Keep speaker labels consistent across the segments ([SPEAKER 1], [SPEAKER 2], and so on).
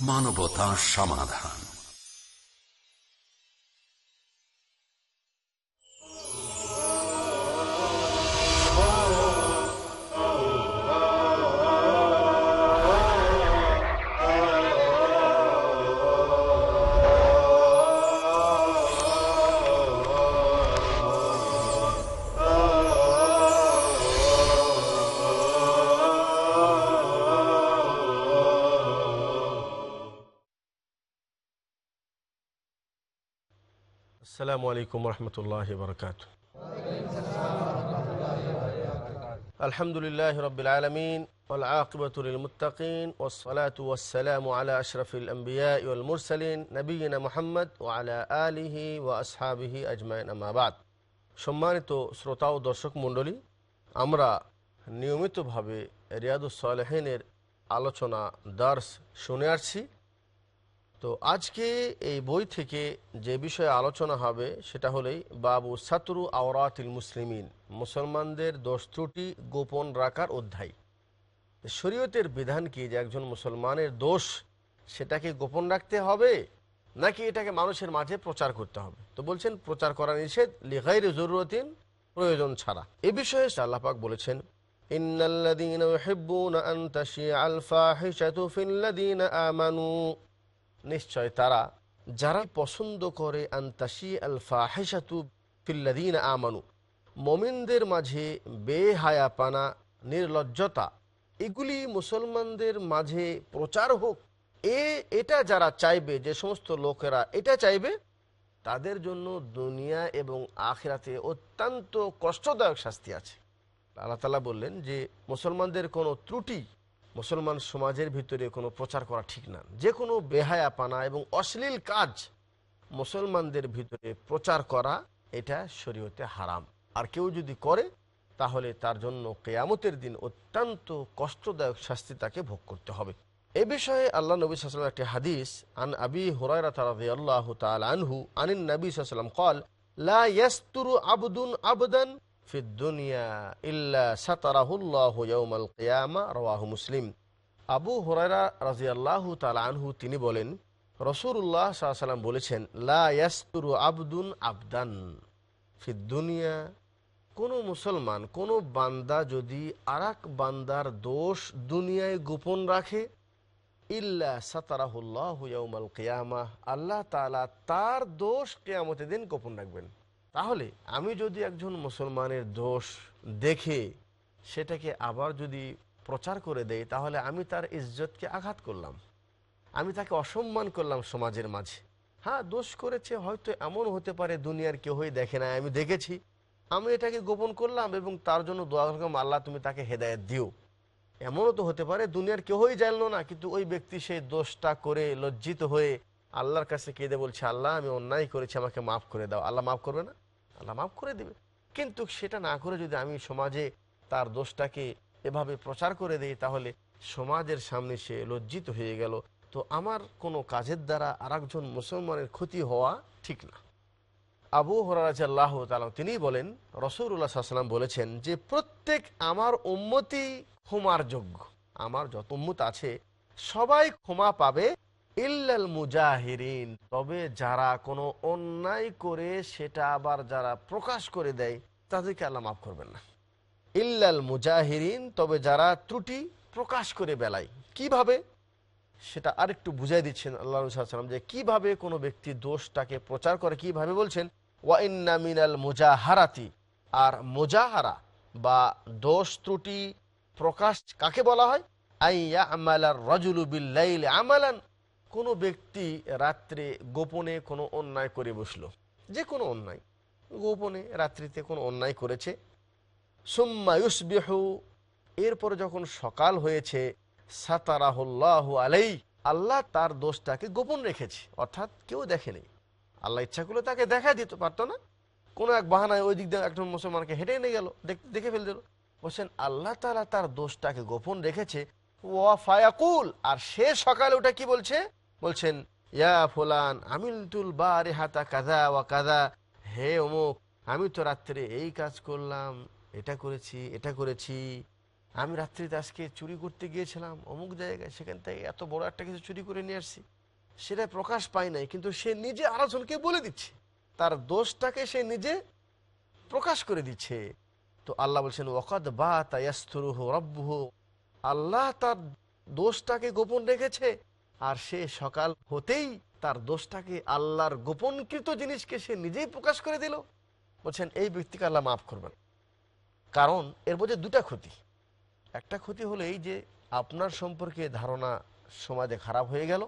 [SPEAKER 1] TV Bangla মানবতা সমাধান
[SPEAKER 2] السلام عليكم ورحمة الله وبركاته الحمد لله رب العالمين والعاقبة للمتقين والصلاة والسلام على أشرف الأنبياء والمرسلين نبينا محمد وعلى آله وأصحابه أجمعين أما بعد সম্মানিত শ্রোতা ও দর্শক মণ্ডলী আমরা নিয়মিতভাবে রিয়াদুস সালেহিনের আলোচনা দার্স শুনে আসছি তো আজকে এই বই থেকে যে বিষয়ে আলোচনা হবে সেটা হলেই বাবু সাতরু আওরাতিল মুসলিমিন, মুসলমানদের দোষ ত্রুটি গোপন রাখার অধ্যায়। শরীয়তের বিধান কি যে একজন মুসলমানের দোষ সেটাকে গোপন রাখতে হবে নাকি এটাকে মানুষের মাঝে প্রচার করতে হবে? তো বলছেন, প্রচার করা নিষেধ লিখাইর জরুরতিন, প্রয়োজন ছাড়া। এ বিষয়ে আল্লাপাক বলেছেন ইন্নাল্লাদিন তাশিআল ফাহিশাতু ফিল্লাযীনা আমানু। নিশ্চয় তারা, যারা পছন্দ করে আন্তাসি আল ফাহেসাতু ফিল্লাদিন আমানু, মমিনদের মাঝে বেহায়াপানা, নির্লজ্জতা, এগুলি মুসলমানদের মাঝে প্রচার হোক। এ, এটা যারা চাইবে, যে সমস্ত লোকেরা এটা চাইবে, তাদের জন্য দুনিয়া এবং আখেরাতে অত্যন্ত কষ্টদায়ক শাস্তি আছে। আল্লাহ তালা বললেন যে, মুসলমানদের কোনো ত্রুটি মুসলমান সমাজের ভিতরে কোনো প্রচার করা ঠিক না। যে কোনো বেহায়াপানা এবং অশ্লীল কাজ মুসলমানদের ভিতরে প্রচার করা, এটা শরীয়তে হারাম। আর কেউ যদি করে, তাহলে তার জন্য কেয়ামতের দিন অত্যন্ত কষ্টদায়ক শাস্তি তাকে ভোগ করতে হবে। এ বিষয়ে আল্লাহ নবী সাল্লাম একটি হাদিস, আন আবি হুরায়রা আল্লাহ আনহু আনিন নবী সাল্লাম কল, লা ইয়াস্তুরু আবদুন আবদান ফি দুনিয়া ইল্লা সাতারাহুল্লাহ ইয়াউমাল কিয়ামা, রাওয়াহু মুসলিম। আবু হুরায়রা রাদিয়াল্লাহু তাআলা আনহু তিনি বলেন রসুল্লাহ সাল্লাম বলেছেন, লা ইয়াস্তুরু আবদুন আবদান। ফিদ্দুনিয়া দুনিয়া, কোনো মুসলমান, কোনো বান্দা যদি আরাক বান্দার দোষ দুনিয়ায় গোপন রাখে, ইল্লা সাতারাহুল্লাহ ইয়াউমাল কিয়ামা, আল্লাহ তাআলা তার দোষ কেয়ামতের দিন গোপন রাখবেন। তাহলে আমি যদি একজন মুসলমানের দোষ দেখে সেটাকে আবার যদি প্রচার করে দেয় তাহলে আমি তার ইজ্জতকে আঘাত করলাম। আমি তাকে অসম্মান করলাম সমাজের মাঝে। হ্যাঁ দোষ করেছে, হয়তো এমন হতে পারে দুনিয়ার কেউই দেখে না আমি দেখেছি। আমি এটাকে গোপন করলাম এবং তার জন্য দোয়া আল্লাহ তুমি তাকে হেদায়ত দিও। এমনও তো হতে পারে দুনিয়ার কেউই জানলো না, কিন্তু ওই ব্যক্তি সেই দোষটা করে লজ্জিত হয়ে আল্লাহর কাছে কেঁদে বলছে, আল্লাহ, আমি অন্যায় করেছি, আমাকে মাফ করে দাও। আল্লাহ মাফ করবে না? আল্লাহ মাফ করে দেবে। কিন্তু সেটা না করে যদি আমি সমাজে তার দোষটাকে এভাবে প্রচার করে দিই, তাহলে সমাজের সামনে সে লজ্জিত হয়ে গেল। তো আমার কোনো কাজের দ্বারা আর একজন মুসলমানের ক্ষতি হওয়া ঠিক না। আবু হরারাজাল্লাহ তালাম তিনি বলেন রসুল্লাহ সাল্লাম বলেছেন যে, প্রত্যেক আমার উন্মতি ক্ষমার যোগ্য। আমার যত উম্মত আছে, সবাই ক্ষমা পাবে ইল্লাল মুজাহিরিন, তবে যারা কোনো অন্যায় করে সেটা আবার যারা প্রকাশ করে দেয়, তাদেরকে আল্লাহ মাফ করবেন না। ইল্লাল মুজাহিরিন, তবে যারা ত্রুটি প্রকাশ করে বেলায়, কীভাবে? সেটা আরেকটু বুঝাই দিচ্ছেন আল্লাহ সাল্লাম যে কীভাবে কোনো ব্যক্তি দোষটাকে প্রচার করে, কীভাবে বলছেন ওয়াইন্না মিনাল মুজাহারাতি আর মোজাহারা বা দোষ ত্রুটি প্রকাশ কাকে বলা হয়? আইয়া আমালার রজুলু বিল্লাইল আমালান কোনো ব্যক্তি রাত্রে গোপনে কোনো অন্যায় করে বসল, যে কোনো অন্যায়, গোপনে রাত্রিতে কোনো অন্যায় করেছে। সুম্মা ইউসবিহু, এরপর যখন সকাল হয়েছে, সাতারাহুল্লাহ আলাই আল্লাহ তার দোষটাকে গোপন রেখেছে, অর্থাৎ কেউ দেখেনি। আল্লাহ ইচ্ছা করলে তাকে দেখা দিতে পারতো না। কোনো এক বাহানায় ওই দিক দিয়ে একজন মুসলমানকে হেঁটে নিয়ে গেল, দেখে ফেল দিল। বলছেন, আল্লাহ তালা তার দোষটাকে গোপন রেখেছে। ওয়া ফায়াকুল, আর সে সকালে ওটা কি বলছে? বলছেন, ইয়া ফুলান, আমিলতুল বা হাতা কাদা ওয়া কাদা হে অমুক, আমি তো রাত্রে এই কাজ করলাম, এটা করেছি এটা করেছি। আমি রাত্রিতে আজকে চুরি করতে গিয়েছিলাম, অমুক জায়গায়, সেখান থেকে এত বড় একটা কিছু চুরি করে নিয়ে আসছি। সেটা প্রকাশ পায় নাই, কিন্তু সে নিজে আরেকজনকে বলে দিচ্ছে। তার দোষটাকে সে নিজে প্রকাশ করে দিচ্ছে। তো আল্লাহ বলছেন ওকাদ বা তায়াস্তুরুহ রব্বুহ। আল্লাহ তার দোষটাকে গোপন রেখেছে। আর সে সকাল হতেই তার দোষটাকে আল্লাহর গোপনকৃত জিনিসকে সে নিজেই প্রকাশ করে দিল। বলছেন, এই ব্যক্তিকে আল্লাহ মাফ করবেন। কারণ এর মধ্যে দুটা ক্ষতি। একটা ক্ষতি হলো এই যে আপনার সম্পর্কে ধারণা সমাজে খারাপ হয়ে গেল।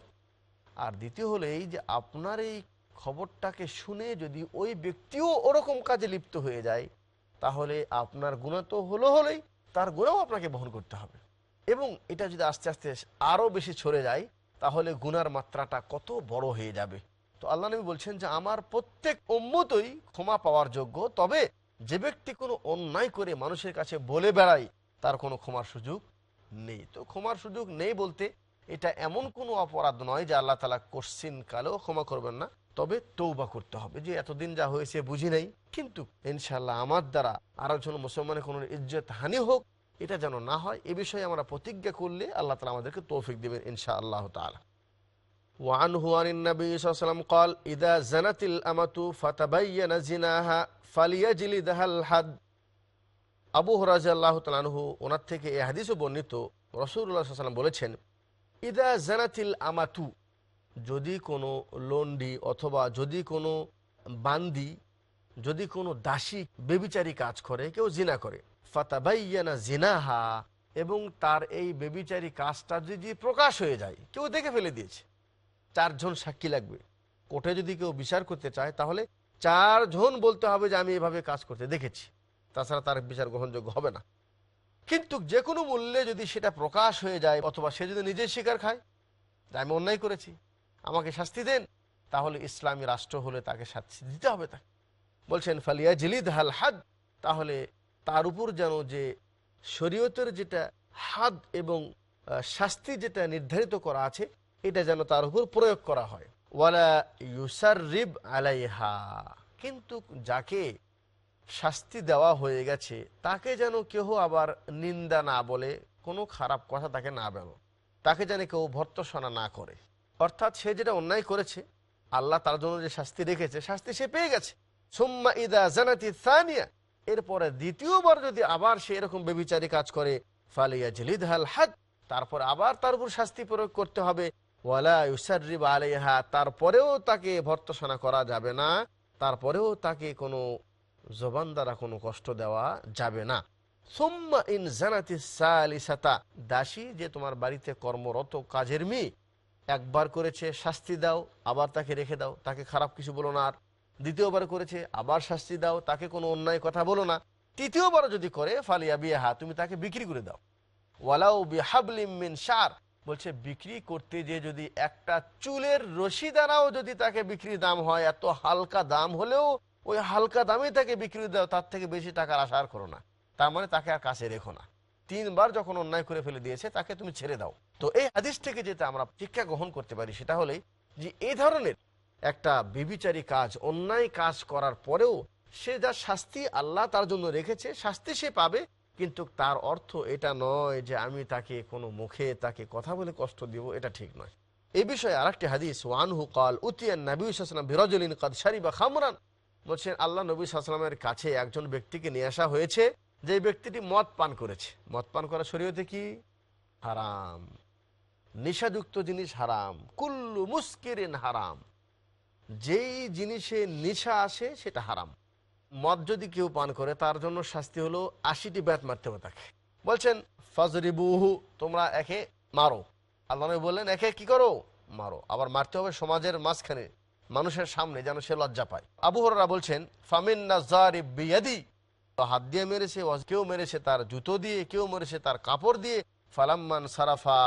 [SPEAKER 2] আর দ্বিতীয় হলো এই যে আপনার এই খবরটাকে শুনে যদি ওই ব্যক্তিও ওরকম কাজে লিপ্ত হয়ে যায়, তাহলে আপনার গুণা তো হলো হলেই, তার গুণাও আপনাকে বহন করতে হবে। এবং এটা যদি আস্তে আস্তে আরও বেশি ছড়ে যায় তাহলে গুনার মাত্রাটা কত বড় হয়ে যাবে? তো আল্লাহ নবী বলছেন যে, আমার প্রত্যেক উম্মতই ক্ষমা পাওয়ার যোগ্য, তবে যে ব্যক্তি কোনো অন্যায় করে মানুষের কাছে বলে বেড়ায়, তার কোনো ক্ষমার সুযোগ নেই। তো ক্ষমার সুযোগ নেই বলতে এটা এমন কোনো অপরাধ নয় যে আল্লাহ তালা কোশ্চিন কালেও ক্ষমা করবেন না। তবে তৌবা করতে হবে। যে এতদিন যা হয়েছে বুঝি নাই। কিন্তু ইনশাল্লাহ আমার দ্বারা আরও জন মুসলমানের কোনো ইজ্জত হানি হোক এটা যেন না হয় এ বিষয়ে আমরা প্রতিজ্ঞা করলে আল্লাহ তালা আমাদেরকে তৌফিক দেবেন ইনশা আল্লাহ তালা وعنه عن النبي صلى الله عليه وسلم قال إذا زنت الأمة فتبين زناها فليجلدها الحد আবু হরাজ আল্লাহ তালানহু ওনার থেকে এই হাদিসও বর্ণিত রসুল্লাহ সাল্লাম বলেছেন ইদা জানাতিল আমাতু যদি কোনো লন্ডি অথবা যদি কোনো বান্দি যদি কোনো দাসী বেবিচারী কাজ করে কেউ জিনা করে ফাতাবাইয়ানা জিনাহা, এবং তার এই বেবিচারী কাজটা যদি প্রকাশ হয়ে যায়, কেউ দেখে ফেলে দিয়েছে। চারজন সাক্ষী লাগবে। কোর্টে যদি কেউ বিচার করতে চায়, তাহলে চারজন বলতে হবে যে, আমি এভাবে কাজ করতে দেখেছি। তাছাড়া তার বিচার গ্রহণযোগ্য হবে না। কিন্তু যে কোনো মূল্যে যদি সেটা প্রকাশ হয়ে যায়, অথবা সে যদি নিজের স্বীকার খায়, যে, আমি অন্যায় করেছি, আমাকে শাস্তি দেন, তাহলে ইসলামী রাষ্ট্র হলে তাকে শাস্তি দিতে হবে তাকে। বলছেন ফালিয়া জিলিদ হাল হাদ, তাহলে তার উপর যেন যে শরীয়তের যেটা হাত এবং শাস্তি যেটা নির্ধারিত করা আছে, এটা যেন তার উপর প্রয়োগ করা হয়। ওয়ালা ইউসার রিব আলাইহা। কিন্তু যাকে শাস্তি দেওয়া হয়ে গেছে, তাকে যেন কেহ আবার নিন্দা না বলে, কোনো খারাপ কথা তাকে না বলো, তাকে যেন কেউ ভর্তসনা না করে। অর্থাৎ সে যেটা অন্যায় করেছে, আল্লাহ তার জন্য যে শাস্তি রেখেছে, শাস্তি সে পেয়ে গেছে। সুম্মা ইদা জানাতি সানিয়া। এরপরে দ্বিতীয়বার যদি আবার সে এরকম বেবিচারী কাজ করে ফালিয়া জলিদ হাল হাদ, তারপর আবার তার উপর শাস্তি প্রয়োগ করতে হবে। ওয়ালা ইউসারিব আলাইহা, তারপরেও তাকে ভর্তসনা করা যাবে না, তারপরেও তাকে কোনো জবান দ্বারা কোনো কষ্ট দেওয়া যাবে না। সুম্মা ইন জানাতি সালিসাতা, দাসী যে তোমার বাড়িতে কর্মরত কাজের মেয়ে, একবার করেছে শাস্তি দাও, আবার তাকে রেখে দাও, তাকে খারাপ কিছু বলো না আর। দ্বিতীয়বার করেছে, আবার শাস্তি দাও, তাকে কোনো অন্যায় কথা বলো না। তৃতীয়বার যদি করে, ফালিয়া বিয়াহা তুমি তাকে বিক্রি করে দাও। ওয়ালাউ বিহাবলিম মিন সার বলছে, বিক্রি করতে যে যদি একটা চুলের রশি দ্বারাও যদি তাকে বিক্রি দাম হয়, এত হালকা দাম হলেও ওই হালকা দামে তাকে বিক্রি দাও, তার থেকে বেশি টাকার আশা আর করো না। তার মানে তাকে আর কাছে রেখো না। তিনবার যখন অন্যায় করে ফেলে দিয়েছে, তাকে তুমি ছেড়ে দাও। তো এই হাদিস থেকে যেটা আমরা শিক্ষা গ্রহণ করতে পারি, সেটা হলেই যে এই ধরনের একটা বিবিচারী কাজ, অন্যায় কাজ করার পরেও সে যা শাস্তি আল্লাহ তার জন্য রেখেছে, শাস্তি সে পাবে, কিন্তু তার অর্থ এটা নয় যে আমি তাকে কোনো মুখে তাকে কথা বলে কষ্ট দিব, এটা ঠিক নয়। এই বিষয়ে আরেকটি হাদিস, ওয়ানহু কাল উতিয়ান নবী সাল্লাম বিরজলিন কাদ শারিবা খামরান। বলছেন, আল্লাহ নবী সাল্লামের কাছে একজন ব্যক্তিকে নিয়ে আসা হয়েছে, যে ব্যক্তিটি মদ পান করেছে। মদ পান করা শরীয়তে কি? হারাম। নিশাযুক্ত জিনিস হারাম। কুল্লু মুস্কিরিন হারাম। যেই জিনিসে নিশা আসে সেটা হারাম। মদ যদি কেউ পান করে, তার জন্য শাস্তি হলো আশিটি ব্যাত মারতে হবে তাকে। বলছেন, ফজরিবুহু, তোমরা একে মারো। আল্লাহ বললেন, একে কি করো? মারো। আবার মারতে হবে সমাজের মাঝখানে, মানুষের সামনে যেন সে লজ্জা পায়। আবু হররা বলছেন ফামিন বিয়াদি। হাত দিয়ে মেরেছে কেউ মেরেছে, তার জুতো দিয়ে কেউ মেরেছে, তার কাপড় দিয়ে, ফালাম্মান সারাফা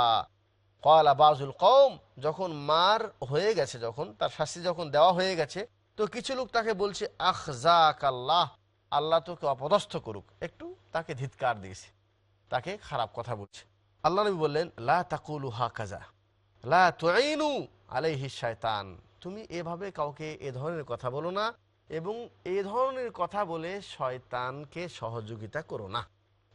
[SPEAKER 2] কলা বাজুল কম যখন মার হয়ে গেছে যখন, তার শাস্তি যখন দেওয়া হয়ে গেছে, তো কিছু লোক তাকে বলছে আখ জাক আল্লাহ আল্লাহ তোকে অপদস্থ করুক। একটু তাকে ধিৎকার দিয়েছে, তাকে খারাপ কথা বলছে। আল্লাহ নবী বললেন, লা তাকুলু হা কাজা লা আলাইহি শয়তান তুমি এভাবে কাউকে এ ধরনের কথা বলো না এবং এ ধরনের কথা বলে শয়তানকে সহযোগিতা করো না।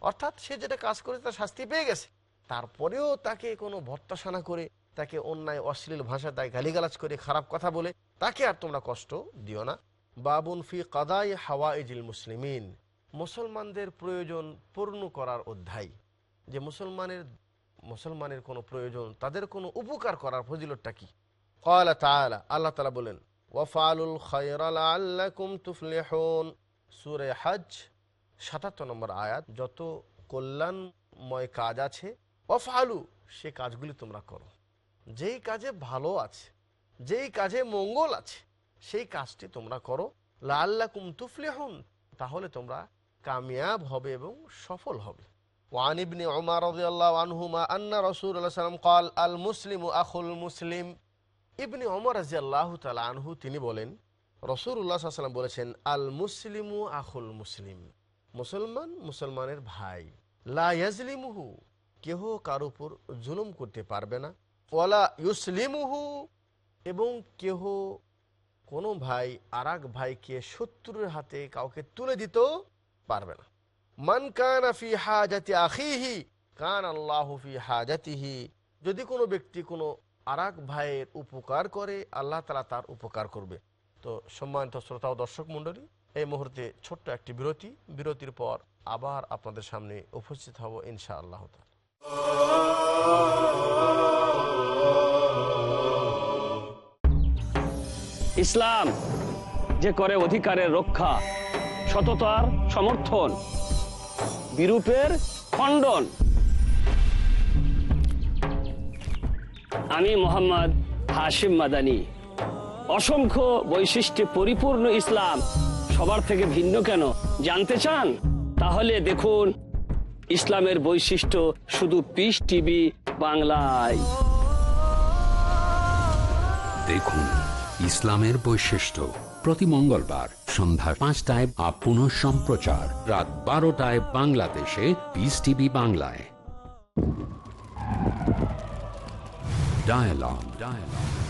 [SPEAKER 2] অর্থাৎ সে যেটা কাজ করে তার শাস্তি পেয়ে গেছে। তারপরেও তাকে কোনো ভর্তাসানা করে, তাকে অন্যায় অশ্লীল ভাষা তাই গালিগালাজ করে খারাপ কথা বলে, তাকে আর তোমরা কষ্ট দিও না। বাবুন ফি কাদাই হাওয়া ইজিল মুসলিমিন। মুসলমানদের প্রয়োজন পূর্ণ করার অধ্যায়। যে মুসলমানের মুসলমানের কোনো প্রয়োজন, তাদের কোনো উপকার করার ফজিলতটা কি? আল্লাহ তালা বলেন ওয়াফালুল খয়রাল আল্লাকুম তুফলেহন। সুরে হজ, সাতাত্তর নম্বর আয়াত, যত কল্যাণময় কাজ আছে ওয়াফালু সে কাজগুলি তোমরা করো যেই কাজে ভালো আছে যেই কাজে মঙ্গল আছে সেই কাজটি তোমরা করো লাল্লাকুম তুফলেহন তাহলে তোমরা কামিয়াব হবে এবং সফল হবে وعن ابن عمر رضي الله عنهما أن رسول الله صلى الله عليه وسلم قال المسلم أخو المسلم ইবনি অমর রাজি আল্লাহ তালা আনহু তিনি বলেন রসুল্লাহ সাল্লাম বলেছেন আল মুসলিমু আখুল মুসলিম মুসলমান মুসলমানের ভাই লা ইয়াজলিমুহু কেহ কার উপর জুলুম করতে পারবে না। ওয়ালা ইউসলিমুহু, এবং কেহ কোনো ভাই আর ভাইকে শত্রুর হাতে কাউকে তুলে দিতেও পারবে না। মান কান ফি হাজাতি আখিহি, কান আল্লাহ ফি হাজাতিহি। যদি কোনো ব্যক্তি কোনো আর ভাইয়ের উপকার করে, আল্লাহ তালা তার উপকার করবে। তো সম্মানিত শ্রোতা ও দর্শক মণ্ডলী, এই মুহূর্তে ছোট্ট একটি বিরতি। বিরতির পর আবার আপনাদের সামনে উপস্থিত হব ইনশা আল্লাহ।
[SPEAKER 3] ইসলাম যে করে অধিকারের রক্ষা, সততার সমর্থন, বিরূপের খণ্ডন। আমি মোহাম্মদ হাশিম মাদানি। অসংখ্য বৈশিষ্ট্যে পরিপূর্ণ ইসলাম সবার থেকে ভিন্ন কেন? জানতে চান? তাহলে দেখুন ইসলামের বৈশিষ্ট্য শুধু পিস টিভি বাংলায়
[SPEAKER 1] দেখুন, ইসলামের বৈশিষ্ট্য প্রতি মঙ্গলবার সন্ধ্যা পাঁচটায় আপ পুনঃ সম্প্রচার রাত বারোটায় বাংলাদেশে পিস টিভি বাংলায় Dialogue. Dialogue.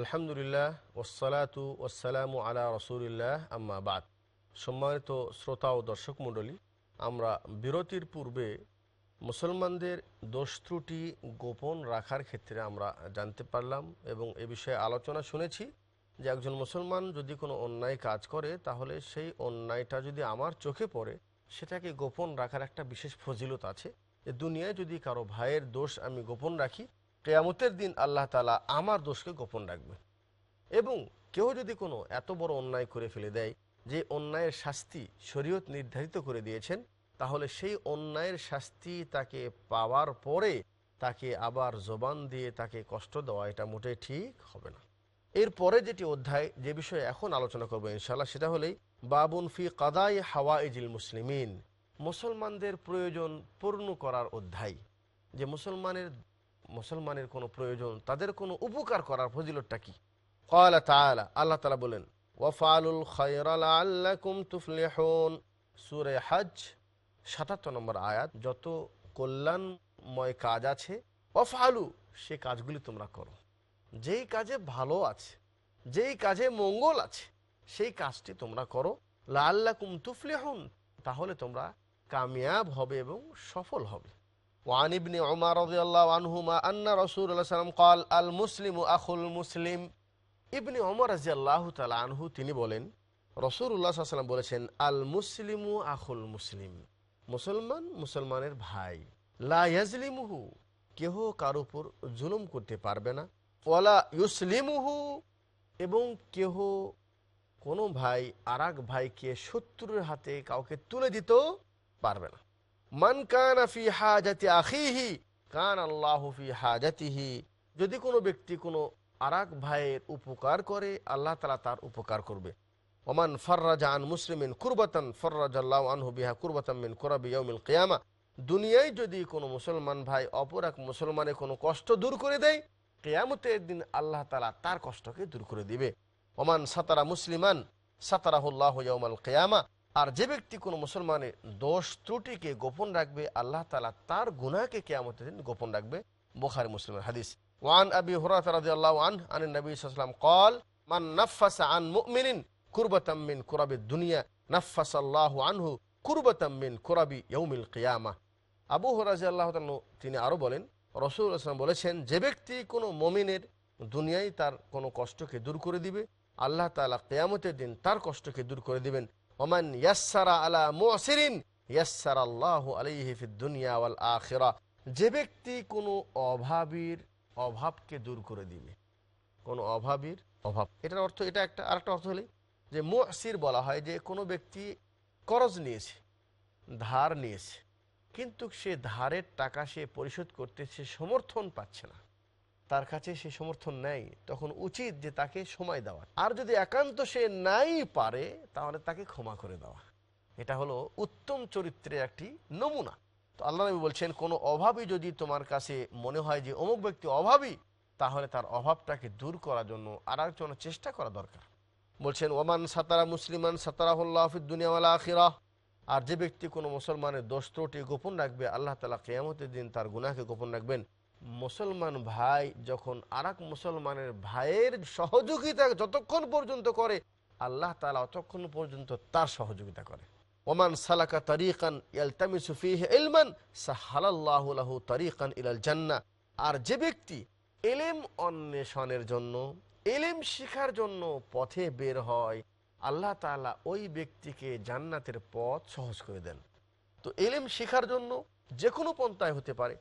[SPEAKER 2] আলহামদুলিল্লাহ ওসালাতু ওসালামু আলা রসুলিল্লাহ, আম্মা বাদ। সম্মানিত শ্রোতা ও দর্শক মণ্ডলী, আমরা বিরতির পূর্বে মুসলমানদের দোষ ত্রুটি গোপন রাখার ক্ষেত্রে আমরা জানতে পারলাম এবং এ বিষয়ে আলোচনা শুনেছি যে একজন মুসলমান যদি কোনো অন্যায় কাজ করে, তাহলে সেই অন্যায়টা যদি আমার চোখে পড়ে, সেটাকে গোপন রাখার একটা বিশেষ ফজিলত আছে। যে দুনিয়ায় যদি কারও ভাইয়ের দোষ আমি গোপন রাখি কেয়ামতের দিন আল্লাহ তালা আমার দোষকে গোপন রাখবে এবং কেউ যদি কোনো এত বড় অন্যায় করে ফেলে দেয়, যে অন্যায়ের শাস্তি শরীয়ত নির্ধারিত করে দিয়েছেন, তাহলে সেই অন্যায়ের শাস্তি তাকে পাওয়ার পরে তাকে আবার জবান দিয়ে তাকে কষ্ট দেওয়া এটা মোটেই ঠিক হবে না। এরপরে যেটি অধ্যায়, যে বিষয়ে এখন আলোচনা করব ইনশাল্লাহ সেটা হলেই বাবুন ফি কাদাই হাওয়া ইজিল মুসলিমিন, মুসলমানদের প্রয়োজন পূর্ণ করার অধ্যায়। যে মুসলমানের মুসলমানের কোনো প্রয়োজন, তাদের কোনো উপকার করার ফজিলতটা কি? কয়লা তালা আল্লাহ তালা বলেন ওয়াফালুল খয়রাল আল্লাকুম তুফলেহন। সুরে হজ, সাতাত্তর নম্বর আয়াত, যত কল্যাণময় কাজ আছে ওয়াফালু সে কাজগুলি তোমরা করো। যেই কাজে ভালো আছে, যেই কাজে মঙ্গল আছে, সেই কাজটি তোমরা করো। লাল্লাকুম তুফলেহন, তাহলে তোমরা কামিয়াব হবে এবং সফল হবে। وعن ابن عمر رضي الله عنهما أن رسول الله صلى الله عليه وسلم قال المسلم أخو المسلم ইবনি অমর রাজি আল্লাহ তালা আনহু তিনি বলেন রসুল্লাহ সাল্লাম বলেছেন আল মুসলিমু আখুল মুসলিম মুসলমান মুসলমানের ভাই লা ইয়াজলিমুহু কেহ কার উপর জুলুম করতে পারবে না ওয়ালা ইউসলিমুহু এবং কেহ কোনো ভাই আর এক ভাইকে শত্রুর হাতে কাউকে তুলে দিতেও পারবে না মান কান ফি হাজাতি আখিহি, কান আল্লাহ ফি হাজাতিহি। যদি কোনো ব্যক্তি কোনো আরাক ভাইয়ের উপকার করে, আল্লাহ তালা তার উপকার করবে। ওমান ফর্রাজা আন মুসলিমিন কুরবাতান ফর্রাজাল্লাহ আনহু বিহা কুরবাতান মিন কুরাবি ইয়াউমিল কিয়ামা। দুনিয়ায় যদি কোনো মুসলমান ভাই অপর এক মুসলমানের কোনো কষ্ট দূর করে দেয়, কেয়ামতের দিন আল্লাহ তালা তার কষ্টকে দূর করে দিবে। ওমান সাতারা মুসলিমান সাতারাহুল্লাহ ইয়াউমাল কিয়ামা আর যে ব্যক্তি কোনো মুসলমানের দোষ ত্রুটিকে গোপন রাখবে, আল্লাহ তালা তার গুনাহকে কেয়ামতের দিন গোপন রাখবে। বোখারি মুসলিমের হাদিস। ওয়ান আবি হুরাত রাদিয়াল্লাহু আন আন নবী সাল্লাল্লাহু কল, মান নাফাসা আন মুমিনিন কুরবাতাম মিন কুরাবি দুনিয়া নাফাসাল্লাহু আনহু কুরবাতাম মিন কুরাবি ইয়াউমিল কিয়ামা। আবু হরাজি আল্লাহ তিনি আরও বলেন, রসুল আসলাম বলেছেন, যে ব্যক্তি কোনো মমিনের দুনিয়ায় তার কোনো কষ্টকে দূর করে দিবে, আল্লাহ তালা কেয়ামতের দিন তার কষ্টকে দূর করে দিবেন। ওমান ইয়াসারা আলা মুসিরিন ইয়াসার আল্লাহ আলাইহি দুনিয়া ওয়াল আখিরা যে ব্যক্তি কোনো অভাবীর অভাবকে দূর করে দিবে, কোনো অভাবীর অভাব, এটার অর্থ, এটা একটা, আরেকটা অর্থ হলে যে মুসির বলা হয় যে কোনো ব্যক্তি করজ নিয়েছে, ধার নিয়েছে, কিন্তু সে ধারের টাকা সে পরিশোধ করতে সে সমর্থন পাচ্ছে না। তার কাছে সে সমর্থন নেই, তখন উচিত যে তাকে সময় দেওয়া। আর যদি একান্ত সে নাই পারে, তাহলে তাকে ক্ষমা করে দেওয়া। এটা হলো উত্তম চরিত্রের একটি নমুনা। তো আল্লাহ নবী বলছেন, কোনো অভাবই যদি তোমার কাছে মনে হয় যে অমুক ব্যক্তি অভাবী, তাহলে তার অভাবটাকে দূর করার জন্য আর একজনের চেষ্টা করা দরকার। বলছেন, ওমান সাতারা মুসলিমান সাতারাহুল্লাহ দুনিয়াওয়ালা আখিরা। আর যে ব্যক্তি কোনো মুসলমানের দোষ গোপন রাখবে, আল্লাহ তালা কেয়ামতের দিন তার গুনাকে গোপন রাখবেন। মুসলমান ভাই যখন আর মুসলমানের ভাইয়ের সহযোগিতা যতক্ষণ পর্যন্ত করে, আল্লাহ তালা অতক্ষণ পর্যন্ত তার সহযোগিতা করে। ওমান সালাকা তরিকান ইয়ালতামিসুফিহ ইলমান সাহালাল্লাহু তরিকান ইলাল জান্না। আর যে ব্যক্তি এলেম অন্বেষণের জন্য, এলেম শিখার জন্য পথে বের হয়, আল্লাহ তালা ওই ব্যক্তিকে জান্নাতের পথ সহজ করে দেন। তো এলেম শিখার জন্য যে কোনো পন্থায় হতে পারে।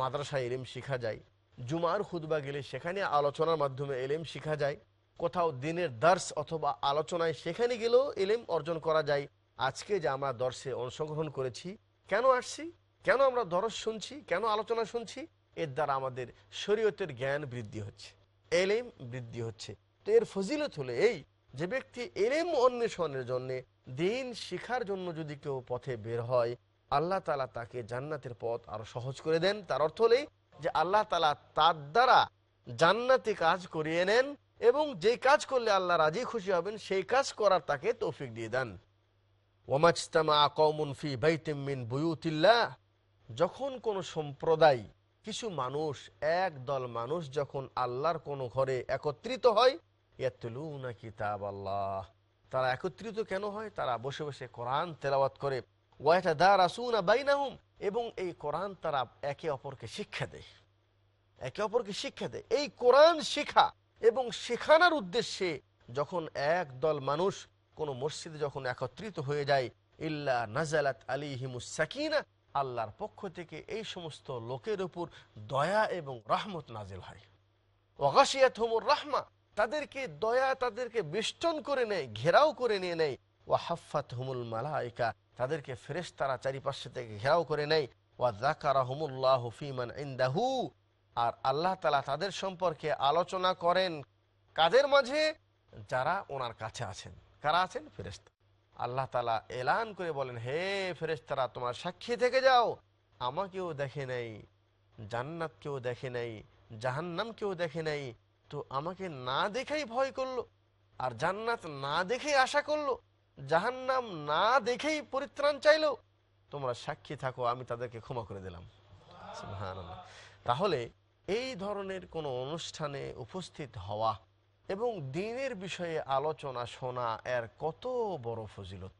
[SPEAKER 2] মাদ্রাসায় এলেম শেখা যায়। জুমার খুদবা গেলে সেখানে আলোচনার মাধ্যমে এলেম শেখা যায়। কোথাও দিনের দার্স অথবা আলোচনায় সেখানে গেলেও এলেম অর্জন করা যায়। আজকে যে আমরা দর্শে অংশগ্রহণ করেছি, কেন আসছি? কেন আমরা দরস শুনছি? কেন আলোচনা শুনছি? এর দ্বারা আমাদের শরীয়তের জ্ঞান বৃদ্ধি হচ্ছে, এলেম বৃদ্ধি হচ্ছে। তো এর ফজিলত হলে এই যে ব্যক্তি এলেম অন্বেষণের জন্যে দিন শিখার জন্য যদি কেউ পথে বের হয় আল্লাহ তালা তাকে জান্নাতের পথ আরও সহজ করে দেন। তার অর্থ হলেই যে আল্লাহ তালা তার দ্বারা জান্নাতি কাজ করিয়ে নেন এবং যে কাজ করলে আল্লাহ রাজি খুশি হবেন, সেই কাজ করার তাকে তৌফিক দিয়ে দেন। যখন কোন সম্প্রদায়, কিছু মানুষ, এক দল মানুষ যখন আল্লাহর কোনো ঘরে একত্রিত হয় কিতাব আল্লাহ তারা একত্রিত কেন হয়? তারা বসে বসে কোরআন তেলাওয়াত করে। বাইনাহুম, এবং এই কোরআন তারা একে অপরকে শিক্ষা দেয়। একে অপরকে শিক্ষা দেয়। এই কোরআন শিখা এবং শেখানোর উদ্দেশ্যে যখন এক দল মানুষ কোনো মসজিদে যখন একত্রিত হয়ে যায়, ইল্লা নাজালাত আলিহিমুস সাকিনা, আল্লাহর পক্ষ থেকে এই সমস্ত লোকের উপর দয়া এবং রহমত নাজিল হয়। ওগাশিয়াত হুমুর রাহমা, তাদেরকে দয়া, তাদেরকে বেষ্টন করে নেয়, ঘেরাও করে নিয়ে নেয়। ও হাফাত হুমুল মালাইকা তাদেরকে ফেরেস তারা চারিপাশে থেকে ঘেরাও করে নেয়। ও জাকারা হুমুল্লাহ হুফিমান ইন্দাহু। আর আল্লাহ তালা তাদের সম্পর্কে আলোচনা করেন কাদের মাঝে? যারা ওনার কাছে আছেন। কারা আছেন? ফেরেস্তা আল্লাহ তালা এলান করে বলেন, হে ফেরেস্তারা তোমার সাক্ষী থেকে যাও। আমাকেও দেখে নেই জান্নাত কেউ দেখে নেই জাহান্নাম কেউ দেখে নেই। তো আমাকে না দেখেই ভয় করল। আর জান্নাত না দেখেই আশা করল। জাহান্নাম না দেখেই পরিত্রাণ চাইলো? তোমরা সাক্ষী থাকো, আমি তাদেরকে ক্ষমা করে দিলাম। তাহলে এই ধরনের কোনো অনুষ্ঠানে উপস্থিত হওয়া এবং দিনের বিষয়ে আলোচনা শোনা এর কত বড় ফজিলত?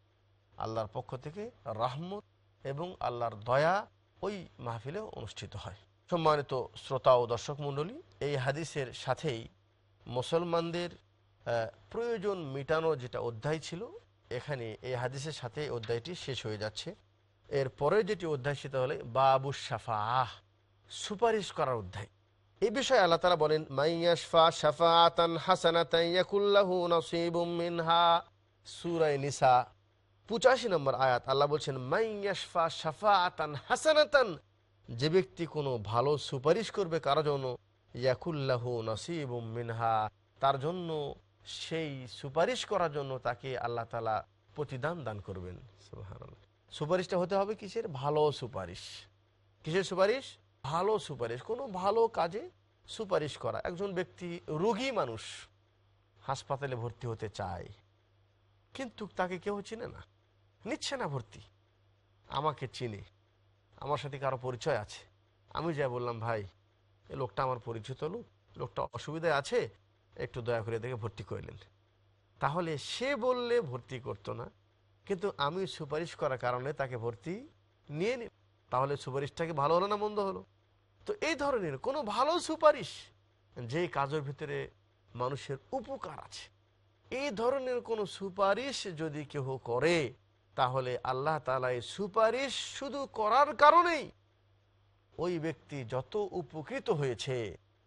[SPEAKER 2] আল্লাহর পক্ষ থেকে রাহমত এবং আল্লাহর দয়া ওই মাহফিলে অনুষ্ঠিত হয়। সম্মানিত শ্রোতা ও দর্শক মণ্ডলী, এই হাদিসের সাথেই মুসলমানদের প্রয়োজন মেটানো যেটা অধ্যায় ছিল এখানে এই হাদিসের সাথে অধ্যায়টি শেষ হয়ে যাচ্ছে। এর পরে যেটি অধ্যায় সেটা হলে বাবু সাফাহ সুপারিশ করার অধ্যায়। এ বিষয়ে আল্লাহ তালা বলেন মাইয়াশফা শাফাতান হাসানাতান ইয়াকুল্লাহু নসিবুম মিনহা। নিসা 85 নম্বর আয়াত, আল্লাহ বলছেন মাইয়াশফা শাফাতান হাসানাতান, যে ব্যক্তি কোনো ভালো সুপারিশ করবে কারও জন্য ইয়াকুল্লাহু নসিবুম মিনহা, তার জন্য সেই সুপারিশ করার জন্য তাকে আল্লাহ তালা প্রতিদান দান করবেন। সুপারিশটা হতে হবে কিসের? ভালো সুপারিশ। কিসের সুপারিশ? ভালো সুপারিশ। কোনো ভালো কাজে সুপারিশ করা। একজন ব্যক্তি রোগী মানুষ হাসপাতালে ভর্তি হতে চায়, কিন্তু তাকে কেউ চিনে না। নিচ্ছে না ভর্তি। আমাকে চিনে। আমার সাথে কারও পরিচয় আছে। আমি যা বললাম, ভাই, এ লোকটা আমার পরিচিত লোক। লোকটা অসুবিধায় আছে একটু দয়া করে দেখে ভর্তি করলেন তাহলে সে বললে ভর্তি করতো না, কিন্তু আমি সুপারিশ করার কারণে তাকে ভর্তি নিয়ে নিল তাহলে সুপারিশটাকে ভালো হলো না মন্দ হলো? তো এই ধরনের কোনো ভালো সুপারিশ যে কাজের ভিতরে মানুষের উপকার আছে, এই ধরনের কোনো সুপারিশ যদি কেউ করে, তাহলে আল্লাহ তালা এই সুপারিশ শুধু করার কারণেই ওই ব্যক্তি যত উপকৃত হয়েছে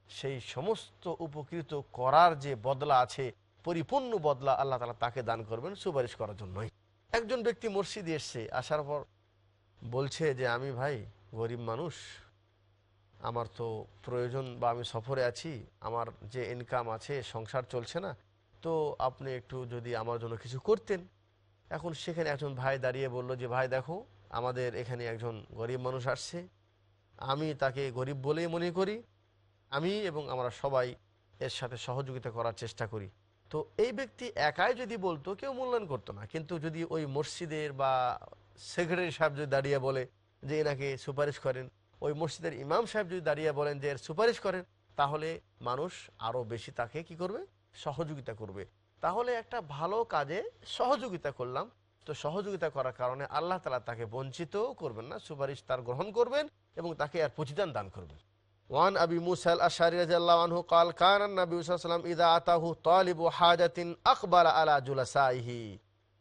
[SPEAKER 2] সেই সমস্ত উপকৃত করার যে বদলা আছে, পরিপূর্ণ বদলা আল্লাহ তালা তাকে দান করবেন সুপারিশ করার জন্যই। একজন ব্যক্তি মসজিদে এসছে, আসার পর বলছে যে, আমি ভাই গরিব মানুষ, আমার তো প্রয়োজন বা আমি সফরে আছি, আমার যে ইনকাম আছে, সংসার চলছে না, তো আপনি একটু যদি আমার জন্য কিছু করতেন। এখন সেখানে একজন ভাই দাঁড়িয়ে বলল যে, ভাই দেখো, আমাদের এখানে একজন গরিব মানুষ আসছে, আমি তাকে গরিব বলেই মনে করি আমি এবং আমরা সবাই এর সাথে সহযোগিতা করার চেষ্টা করি। তো এই ব্যক্তি একাই যদি বলতো, কেউ মূল্যায়ন করতো না। কিন্তু যদি ওই মসজিদের বা সেক্রেটারি সাহেব যদি দাঁড়িয়ে বলে যে এনাকে সুপারিশ করেন, ওই মসজিদের ইমাম সাহেব যদি দাঁড়িয়ে বলেন যে এর সুপারিশ করেন, তাহলে মানুষ আরও বেশি তাকে কি করবে? সহযোগিতা করবে। তাহলে একটা ভালো কাজে সহযোগিতা করলাম। তো সহযোগিতা করার কারণে আল্লাহ তালা তাকে বঞ্চিতও করবেন না, সুপারিশ তার গ্রহণ করবেন এবং তাকে আর প্রতিদান দান করবেন। ওয়ান আবি মুসাল আশারি রাদিয়াল্লাহু আনহু قال كان النبي صلى الله عليه وسلم اذا اتاه طالب حاجه اقبل على جلسائه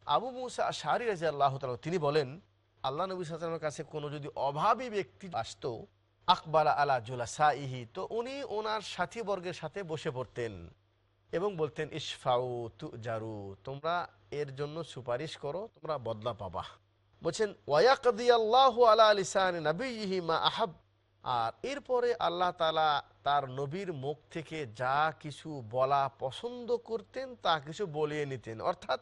[SPEAKER 2] আবু মুসা আশারি রাদিয়াল্লাহু তাআলা তিনি বলেন আল্লাহ নবী সাল্লাল্লাহু কাছে কোনো যদি অভাবী ব্যক্তি আসতো আকবালা আলা জুলাসাইহি তো উনি ওনার সাথীবর্গের সাথে বসে পড়তেন এবং বলতেন ইসফাউ তু জারু তোমরা এর জন্য সুপারিশ করো তোমরা বদলা পাবা বলছেন ওয়াকাদি আল্লাহ আলা আলিসান নবীহি মা আহাব আর এরপরে আল্লাহ তালা তার নবীর মুখ থেকে যা কিছু বলা পছন্দ করতেন, তা কিছু বলিয়ে নিতেন। অর্থাৎ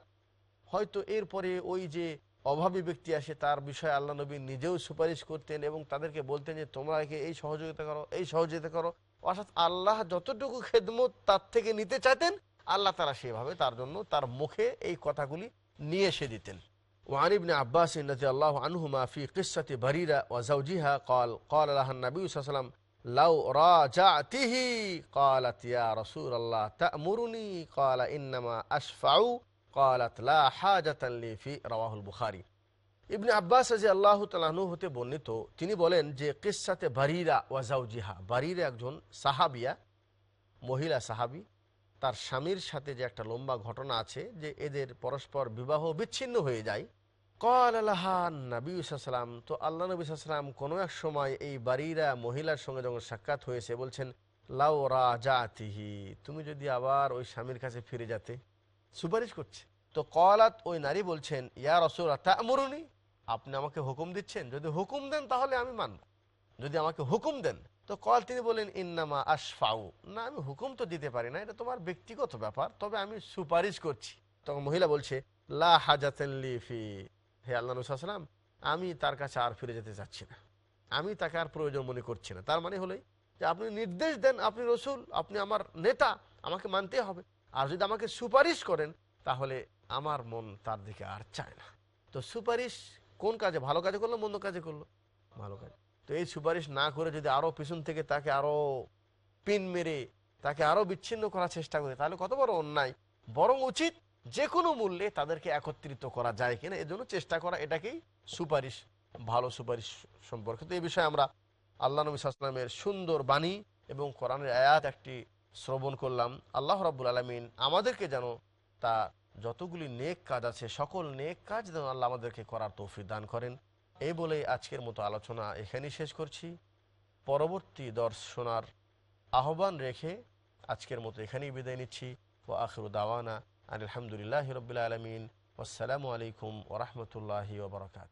[SPEAKER 2] হয়তো এরপরে ওই যে অভাবী ব্যক্তি আসে, তার বিষয়ে আল্লাহ নবী নিজেও সুপারিশ করতেন এবং তাদেরকে বলতেন যে, তোমরা একে এই সহযোগিতা করো, এই সহযোগিতা করো। অর্থাৎ আল্লাহ যতটুকু খেদমত তার থেকে নিতে চাইতেন, আল্লাহ তারা সেভাবে তার জন্য তার মুখে এই কথাগুলি নিয়ে এসে দিতেন। وعن ابن عباس رضي الله عنهما في قصة بريرة وزوجها قال قال لها النبي صلى الله عليه وسلم لو راجعته قالت يا رسول الله تأمرني قال إنما أشفع قالت لا حاجة لي في رواه البخاري ইবনে আব্বাস রাজি আল্লাহ তালাহনু হতে বর্ণিত তিনি বলেন যে কিসাতে বারিরা ওয়াজাউজিহা বারিরা একজন সাহাবিয়া মহিলা সাহাবি তার স্বামীর সাথে যে একটা লম্বা ঘটনা আছে, যে এদের পরস্পর বিবাহ বিচ্ছিন্ন হয়ে যায়। কল আল্লাহান তো আল্লাহ নবী কোনো এক সময় এই বাড়িরা মহিলার সঙ্গে যখন সাক্ষাৎ হয়েছে, বলছেন, লাউ রাজাতিহি, তুমি যদি আবার ওই স্বামীর কাছে ফিরে যাতে। সুপারিশ করছে। তো কলাত ওই নারী বলছেন, ইয়া রসুল মরুনি আপনি আমাকে হুকুম দিচ্ছেন? যদি হুকুম দেন তাহলে আমি মানব। যদি আমাকে হুকুম দেন তো কল তিনি বলেন ইন্নামা আশফাউ। না, আমি হুকুম তো দিতে পারি না, এটা তোমার ব্যক্তিগত ব্যাপার, তবে আমি সুপারিশ করছি। তখন মহিলা বলছে, লা হাজাতি হে আল্লাহ রুসালাম আমি তার কাছে আর ফিরে যেতে চাচ্ছি না। আমি তাকে আর প্রয়োজন মনে করছি না। তার মানে হলোই যে আপনি নির্দেশ দেন, আপনি রসুল, আপনি আমার নেতা, আমাকে মানতে হবে। আর যদি আমাকে সুপারিশ করেন, তাহলে আমার মন তার দিকে আর চায় না। তো সুপারিশ কোন কাজে, ভালো কাজে করল, মন্দ কাজে করল? ভালো কাজ। তো এই সুপারিশ না করে যদি আরও পিছন থেকে তাকে আরও পিন মেরে তাকে আরও বিচ্ছিন্ন করার চেষ্টা করে, তাহলে কত বড় অন্যায়। বরং উচিত যে কোনো মূল্যে তাদেরকে একত্রিত করা যায় কিনা এর জন্য চেষ্টা করা এটাকেই সুপারিশ, ভালো সুপারিশ সম্পর্কে। তো এই বিষয়ে আমরা আল্লাহ নবী সাল্লামের সুন্দর বাণী এবং কোরআনের আয়াত একটি শ্রবণ করলাম। আল্লাহ রাবুল আলমিন আমাদেরকে যেন তা যতগুলি নেক কাজ আছে, সকল নেক কাজ যেন আল্লাহ আমাদেরকে করার তৌফিক দান করেন। এই বলে আজকের মতো আলোচনা এখানেই শেষ করছি। পরবর্তী দর্শনার আহ্বান রেখে আজকের মতো এখানেই বিদায় নিচ্ছি। ও আখরু দাওয়ানা আলহামদুলিল্লাহ রবিল আলমিন। আসসালামু আলাইকুম ওরহমতুল্লাহি ওবরাকাত